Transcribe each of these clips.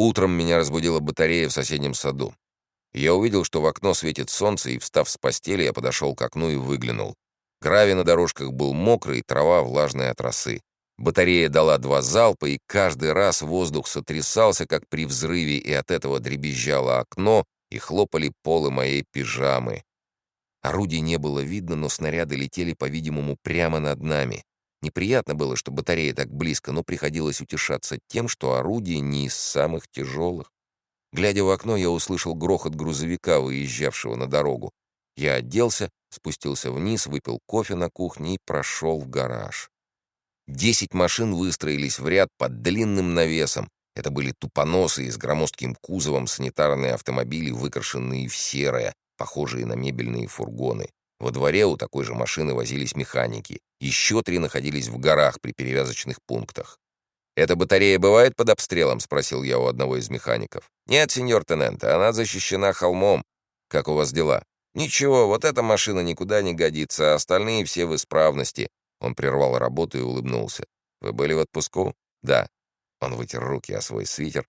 Утром меня разбудила батарея в соседнем саду. Я увидел, что в окно светит солнце, и, встав с постели, я подошел к окну и выглянул. Гравий на дорожках был мокрый, трава влажная от росы. Батарея дала два залпа, и каждый раз воздух сотрясался, как при взрыве, и от этого дребезжало окно, и хлопали полы моей пижамы. Орудий не было видно, но снаряды летели, по-видимому, прямо над нами. Неприятно было, что батарея так близко, но приходилось утешаться тем, что орудие не из самых тяжелых. Глядя в окно, я услышал грохот грузовика, выезжавшего на дорогу. Я оделся, спустился вниз, выпил кофе на кухне и прошел в гараж. Десять машин выстроились в ряд под длинным навесом. Это были тупоносы с громоздким кузовом санитарные автомобили, выкрашенные в серое, похожие на мебельные фургоны. Во дворе у такой же машины возились механики. Еще три находились в горах при перевязочных пунктах. «Эта батарея бывает под обстрелом?» — спросил я у одного из механиков. «Нет, сеньор Тененте, она защищена холмом. Как у вас дела?» «Ничего, вот эта машина никуда не годится, а остальные все в исправности». Он прервал работу и улыбнулся. «Вы были в отпуску?» «Да». Он вытер руки о свой свитер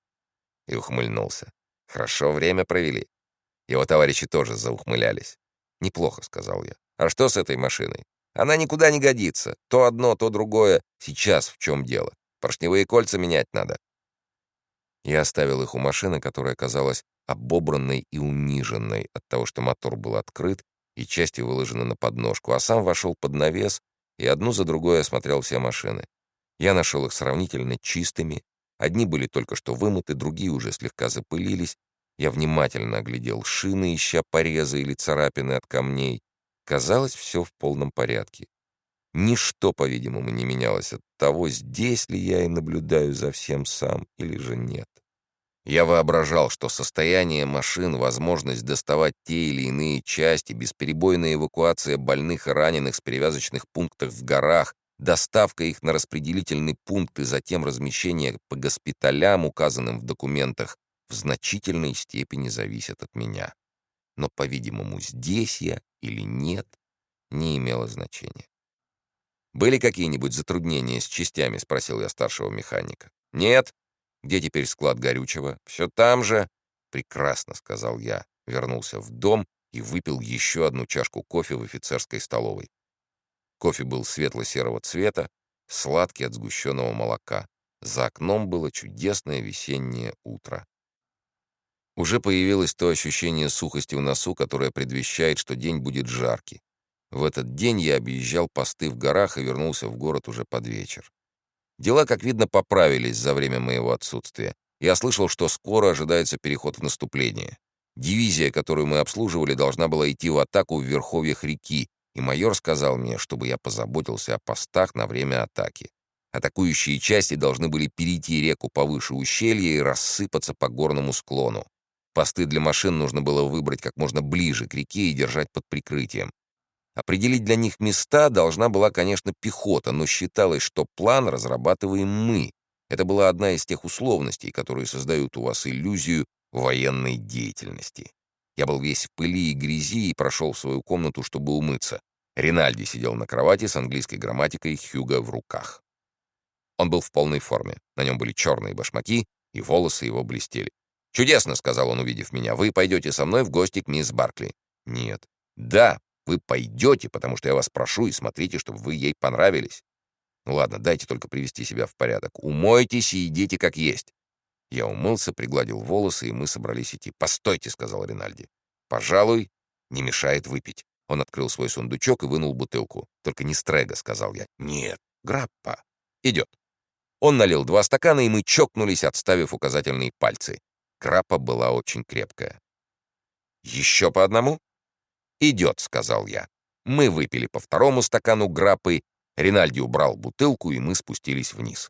и ухмыльнулся. «Хорошо время провели». Его товарищи тоже заухмылялись. «Неплохо», — сказал я. «А что с этой машиной? Она никуда не годится. То одно, то другое. Сейчас в чем дело? Поршневые кольца менять надо». Я оставил их у машины, которая казалась обобранной и униженной от того, что мотор был открыт и части выложены на подножку, а сам вошел под навес и одну за другой осмотрел все машины. Я нашел их сравнительно чистыми, одни были только что вымыты, другие уже слегка запылились, я внимательно оглядел шины, ища порезы или царапины от камней. Казалось, все в полном порядке. Ничто, по-видимому, не менялось от того, здесь ли я и наблюдаю за всем сам или же нет. Я воображал, что состояние машин, возможность доставать те или иные части, бесперебойная эвакуация больных и раненых с перевязочных пунктов в горах, доставка их на распределительный пункт и затем размещение по госпиталям, указанным в документах, в значительной степени зависят от меня. Но, по-видимому, здесь я или нет, не имело значения. «Были какие-нибудь затруднения с частями?» — спросил я старшего механика. «Нет. Где теперь склад горючего? Все там же». «Прекрасно», — сказал я. Вернулся в дом и выпил еще одну чашку кофе в офицерской столовой. Кофе был светло-серого цвета, сладкий от сгущенного молока. За окном было чудесное весеннее утро. Уже появилось то ощущение сухости в носу, которое предвещает, что день будет жаркий. В этот день я объезжал посты в горах и вернулся в город уже под вечер. Дела, как видно, поправились за время моего отсутствия. Я слышал, что скоро ожидается переход в наступление. Дивизия, которую мы обслуживали, должна была идти в атаку в верховьях реки, и майор сказал мне, чтобы я позаботился о постах на время атаки. Атакующие части должны были перейти реку повыше ущелья и рассыпаться по горному склону. Посты для машин нужно было выбрать как можно ближе к реке и держать под прикрытием. Определить для них места должна была, конечно, пехота, но считалось, что план разрабатываем мы. Это была одна из тех условностей, которые создают у вас иллюзию военной деятельности. Я был весь в пыли и грязи и прошел в свою комнату, чтобы умыться. Ринальди сидел на кровати с английской грамматикой Хьюга в руках. Он был в полной форме. На нем были черные башмаки, и волосы его блестели. «Чудесно», — сказал он, увидев меня. «Вы пойдете со мной в гости к мисс Баркли?» «Нет». «Да, вы пойдете, потому что я вас прошу, и смотрите, чтобы вы ей понравились. Ну ладно, дайте только привести себя в порядок. Умойтесь и идите как есть». Я умылся, пригладил волосы, и мы собрались идти. «Постойте», — сказал Ринальди. «Пожалуй, не мешает выпить». Он открыл свой сундучок и вынул бутылку. «Только не стрега», — сказал я. «Нет, граппа. Идет». Он налил два стакана, и мы чокнулись, отставив указательные пальцы. Крапа была очень крепкая. «Еще по одному?» «Идет», — сказал я. Мы выпили по второму стакану граппы, Ринальди убрал бутылку, и мы спустились вниз.